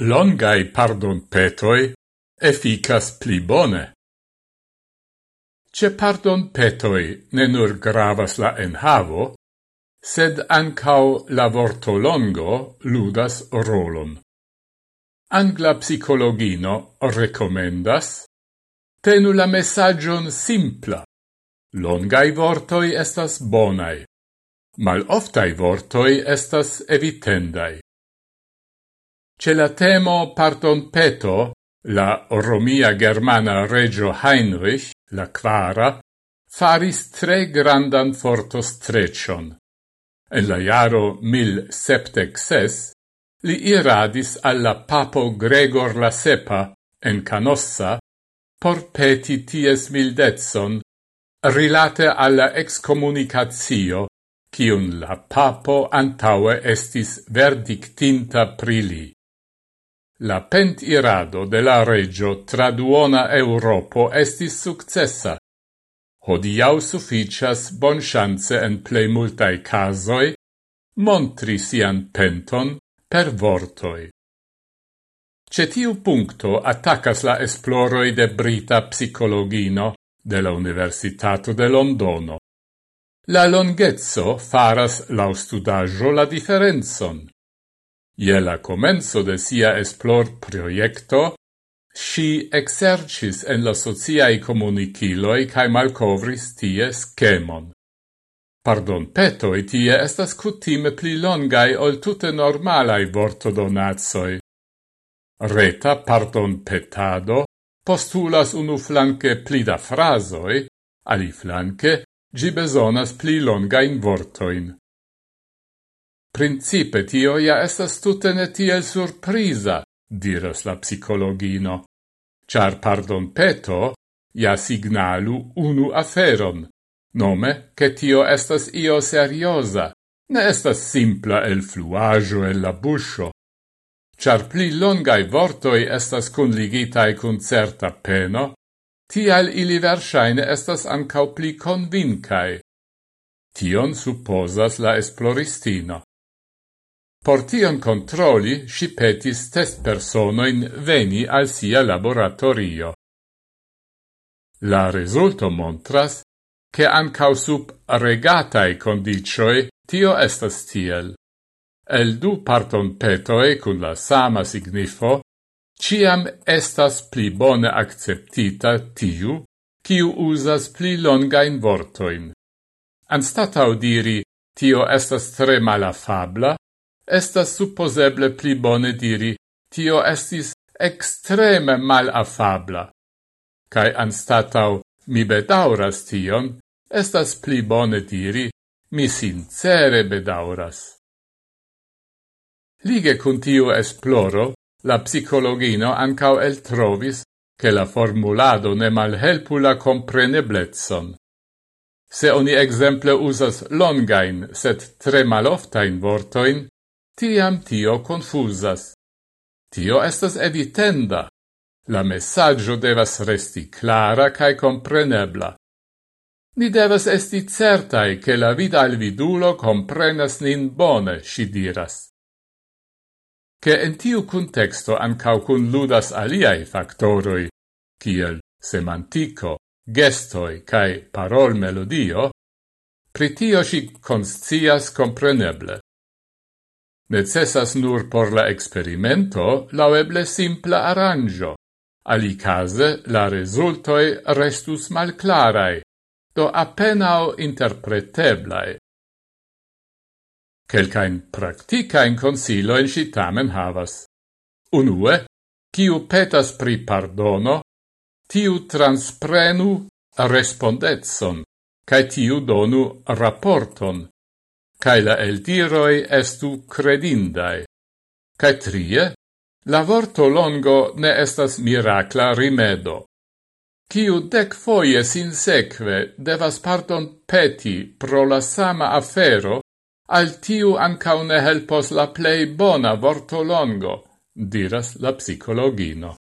longai pardon petoi efficas pli bone. Ce pardon petoi ne nur gravas la enhavo, sed ancau la vorto longo ludas rolon. Angla psicologino recomendas tenu la messagion simpla. Longai vortoi estas bonai, mal oftai vortoi estas evitendai. Ce la temo parton peto, la Romia Germana Regio Heinrich, la quara, faris tre grandan fortostrecion. En la jaro 1076 li iradis alla papo Gregor la Sepa en Canossa por peti ties mildetson rilate alla excommunicatio cium la papo antaue estis verdictinta prili. La pentirado de la regio tra duona Europo estis successa. Hodiau sufficias bon chance en plei multae casoi montri sian penton per vortoi. Cetiu puncto attacas la esploroi de brita psicologino de la Universitato de Londono. La longhezzo faras la studaggio la differenzon. Ie la comenzo de sia esplor proiecto, si exercis en la sociae comuniciloi cae malcovris tie schemon. Pardon petoi tie estas cutime pli longai ol tute normalai vortodonazoi. Reta pardon petado postulas unu flanque pli da frasoi, ali flanque gi besonas pli longain vortoin. Principe tio ja estas tute ne tiel surprisa, diras la psicologino, char pardon peto ja signalu unu aferon, nome che tio estas io seriosa, ne estas simpla el fluajo el la buscio, char pli longai vortoi estas conligitai cun certa peno, tial ili versaine estas ancau pli convincai. Tion supposas la esploristino. Por tion controli, si petis testpersonoin veni al sia laboratorio. La resulto montras che ancau sub regatae condicioe tio estas tiel. El du parton petoe cun la sama signifo, ciam estas pli bone acceptita tiu, kiu usas pli longain vortoin. Anstatau diri, tio estas tre malafabla, estas supposeble pli bone diri, tio estis extreme mal afabla. Cai anstatau mi bedauras tion, estas pli bone diri, mi sincere bedauras. Lige cun tiu esploro, la psicologino ancau el trovis che la formulado ne malhelpu la compreneblezzon. Se oni exemple usas longain, sed tre maloftain vortoin, tiam tio confusas. Tio estas evitenda. La messaggio devas resti clara cae comprenebla. Ni devas esti certai che la vida al vidulo comprenas nin bone, si diras. Che en tiu contexto ancau cun ludas aliai factoroi, kiel semantico, gestoi cae parol melodio, pritio si conscias compreneble. Necessas nur por la experimento laueble simpla arrangio. Alicase la resultoi restus malclarai, do appenao interpreteblai. Quelcain practicain consiloin si tamen havas. Unue, ciu petas pri pardono, tiu transprenu respondetson, cae tiu donu rapporton cae la eldiroi estu credindae. Cae trie, la vorto longo ne estas miracla rimedo. Ciu dec foie sin seque devas parton peti pro la sama afero, al tiu ancaune helpos la plei bona vorto longo, diras la psicologino.